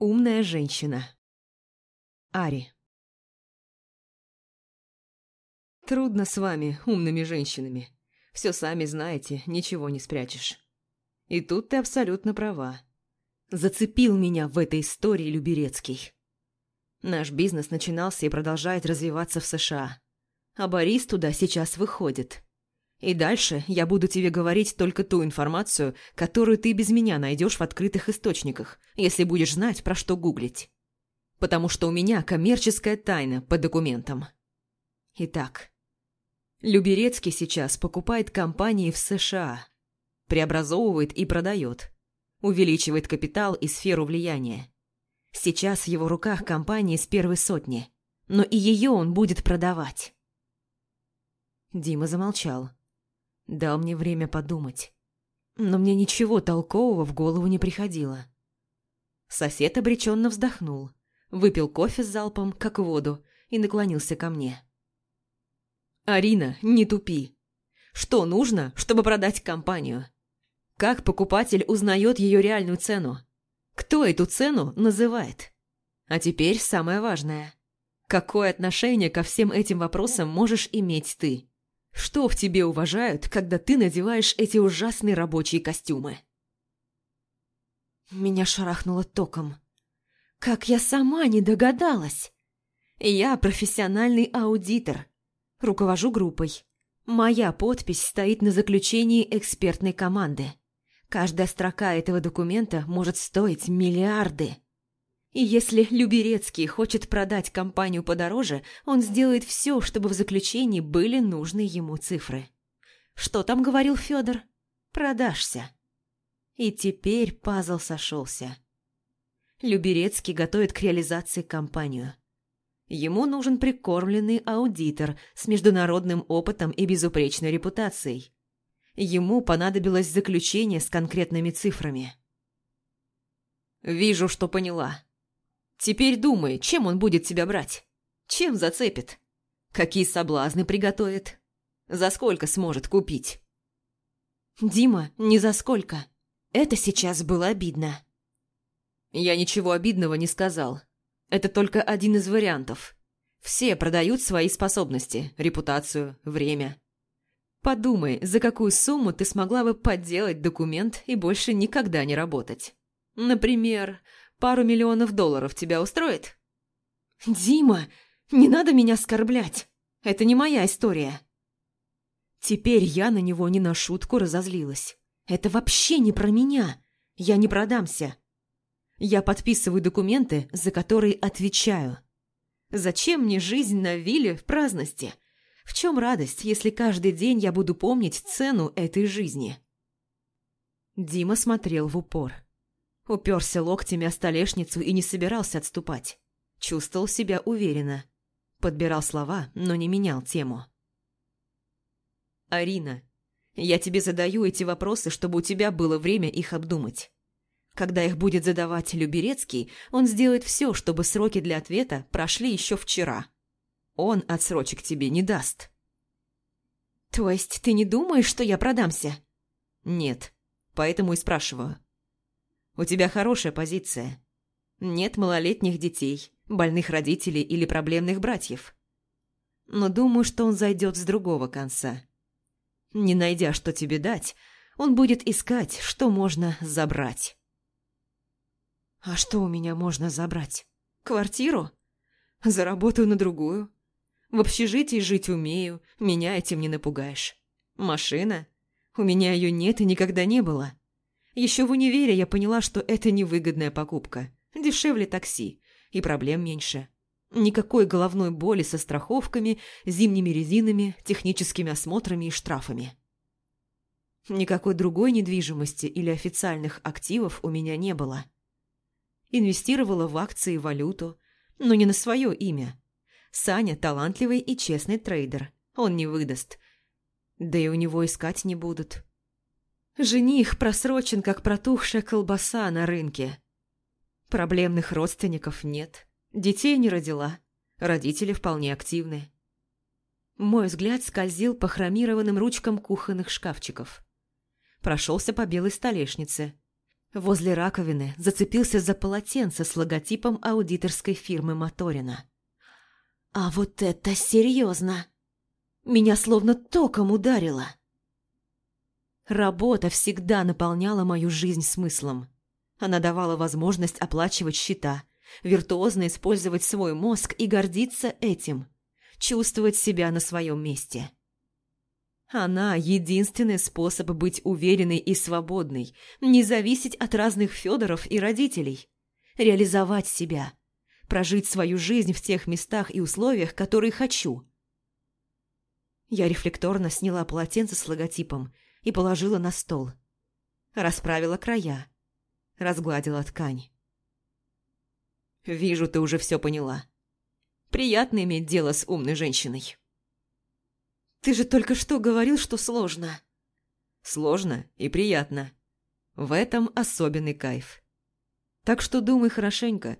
Умная женщина. Ари. Трудно с вами, умными женщинами. Все сами знаете, ничего не спрячешь. И тут ты абсолютно права. Зацепил меня в этой истории Люберецкий. Наш бизнес начинался и продолжает развиваться в США. А Борис туда сейчас выходит. И дальше я буду тебе говорить только ту информацию, которую ты без меня найдешь в открытых источниках, если будешь знать, про что гуглить. Потому что у меня коммерческая тайна по документам. Итак, Люберецкий сейчас покупает компании в США, преобразовывает и продает, увеличивает капитал и сферу влияния. Сейчас в его руках компании с первой сотни, но и ее он будет продавать. Дима замолчал. Дал мне время подумать. Но мне ничего толкового в голову не приходило. Сосед обреченно вздохнул, выпил кофе с залпом, как воду, и наклонился ко мне. «Арина, не тупи. Что нужно, чтобы продать компанию? Как покупатель узнает ее реальную цену? Кто эту цену называет? А теперь самое важное. Какое отношение ко всем этим вопросам можешь иметь ты?» Что в тебе уважают, когда ты надеваешь эти ужасные рабочие костюмы? Меня шарахнуло током. Как я сама не догадалась! Я профессиональный аудитор. Руковожу группой. Моя подпись стоит на заключении экспертной команды. Каждая строка этого документа может стоить миллиарды. И если Люберецкий хочет продать компанию подороже, он сделает все, чтобы в заключении были нужные ему цифры. Что там говорил Федор? Продашься. И теперь пазл сошелся. Люберецкий готовит к реализации компанию. Ему нужен прикормленный аудитор с международным опытом и безупречной репутацией. Ему понадобилось заключение с конкретными цифрами. «Вижу, что поняла», Теперь думай, чем он будет тебя брать? Чем зацепит? Какие соблазны приготовит? За сколько сможет купить? Дима, не за сколько. Это сейчас было обидно. Я ничего обидного не сказал. Это только один из вариантов. Все продают свои способности, репутацию, время. Подумай, за какую сумму ты смогла бы подделать документ и больше никогда не работать. Например, Пару миллионов долларов тебя устроит?» «Дима, не надо меня оскорблять. Это не моя история». Теперь я на него не на шутку разозлилась. Это вообще не про меня. Я не продамся. Я подписываю документы, за которые отвечаю. Зачем мне жизнь на вилле в праздности? В чем радость, если каждый день я буду помнить цену этой жизни? Дима смотрел в упор. Уперся локтями о столешницу и не собирался отступать. Чувствовал себя уверенно. Подбирал слова, но не менял тему. «Арина, я тебе задаю эти вопросы, чтобы у тебя было время их обдумать. Когда их будет задавать Люберецкий, он сделает все, чтобы сроки для ответа прошли еще вчера. Он отсрочек тебе не даст». «То есть ты не думаешь, что я продамся?» «Нет, поэтому и спрашиваю. У тебя хорошая позиция. Нет малолетних детей, больных родителей или проблемных братьев. Но думаю, что он зайдет с другого конца. Не найдя, что тебе дать, он будет искать, что можно забрать. А что у меня можно забрать? Квартиру? Заработаю на другую. В общежитии жить умею, меня этим не напугаешь. Машина? У меня ее нет и никогда не было. Еще в универе я поняла, что это невыгодная покупка. Дешевле такси. И проблем меньше. Никакой головной боли со страховками, зимними резинами, техническими осмотрами и штрафами. Никакой другой недвижимости или официальных активов у меня не было. Инвестировала в акции и валюту, но не на свое имя. Саня талантливый и честный трейдер. Он не выдаст. Да и у него искать не будут. Жених просрочен, как протухшая колбаса на рынке. Проблемных родственников нет. Детей не родила. Родители вполне активны. Мой взгляд скользил по хромированным ручкам кухонных шкафчиков. Прошелся по белой столешнице. Возле раковины зацепился за полотенце с логотипом аудиторской фирмы Моторина. А вот это серьезно! Меня словно током ударило. Работа всегда наполняла мою жизнь смыслом. Она давала возможность оплачивать счета, виртуозно использовать свой мозг и гордиться этим, чувствовать себя на своем месте. Она – единственный способ быть уверенной и свободной, не зависеть от разных Федоров и родителей, реализовать себя, прожить свою жизнь в тех местах и условиях, которые хочу. Я рефлекторно сняла полотенце с логотипом и положила на стол. Расправила края, разгладила ткань. «Вижу, ты уже все поняла. Приятно иметь дело с умной женщиной». «Ты же только что говорил, что сложно». «Сложно и приятно. В этом особенный кайф. Так что думай хорошенько.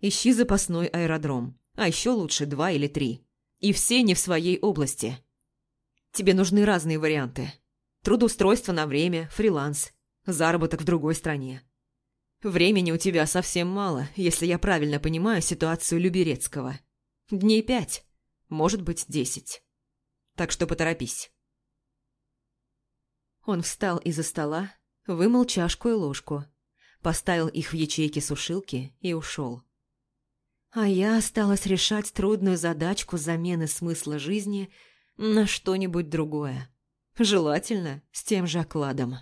Ищи запасной аэродром, а еще лучше два или три. И все не в своей области. Тебе нужны разные варианты. Трудоустройство на время, фриланс, заработок в другой стране. Времени у тебя совсем мало, если я правильно понимаю ситуацию Люберецкого. Дней пять, может быть, десять так что поторопись». Он встал из-за стола, вымыл чашку и ложку, поставил их в ячейки сушилки и ушел. А я осталась решать трудную задачку замены смысла жизни на что-нибудь другое. Желательно с тем же окладом.